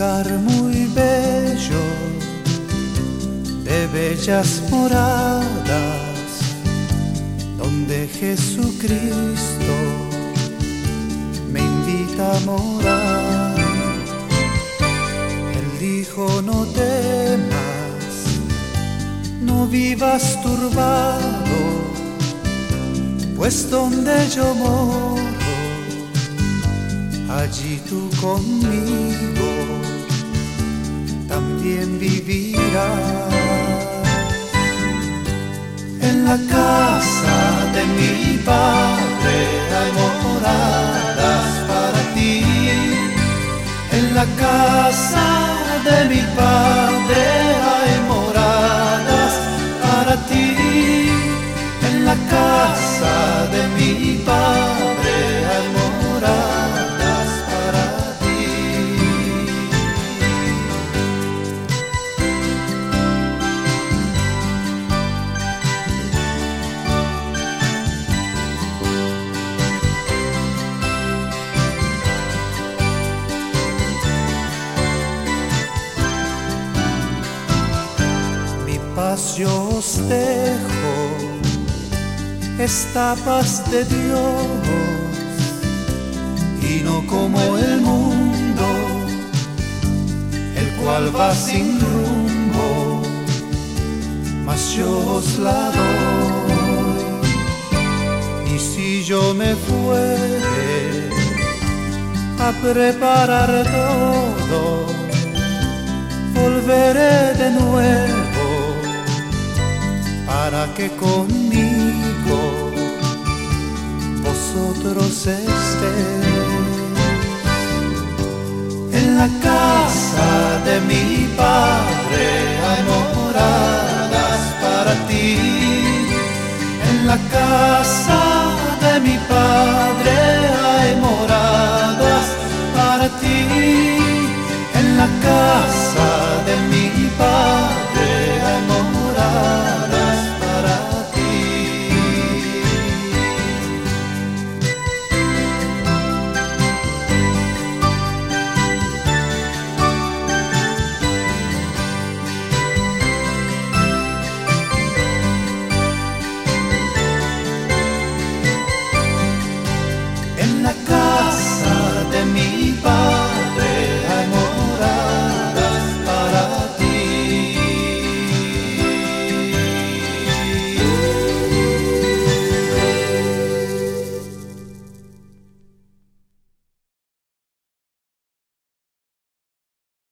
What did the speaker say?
muy bello de bellas moradas donde Jesucristo me invita a morar. Él dijo no temas, no vivas turbado, pues donde yo moro allí tú conmigo también vivirás. En la casa de mi Padre hay moradas para ti. En la casa de mi Padre paz yo os dejo, esta paz de Dios, y no como el mundo, el cual va sin rumbo, mas yo os la doy. Y si yo me fuere a preparar todo, que conmigo vosotros estéis. En la casa de mi Padre hay moradas para ti. En la casa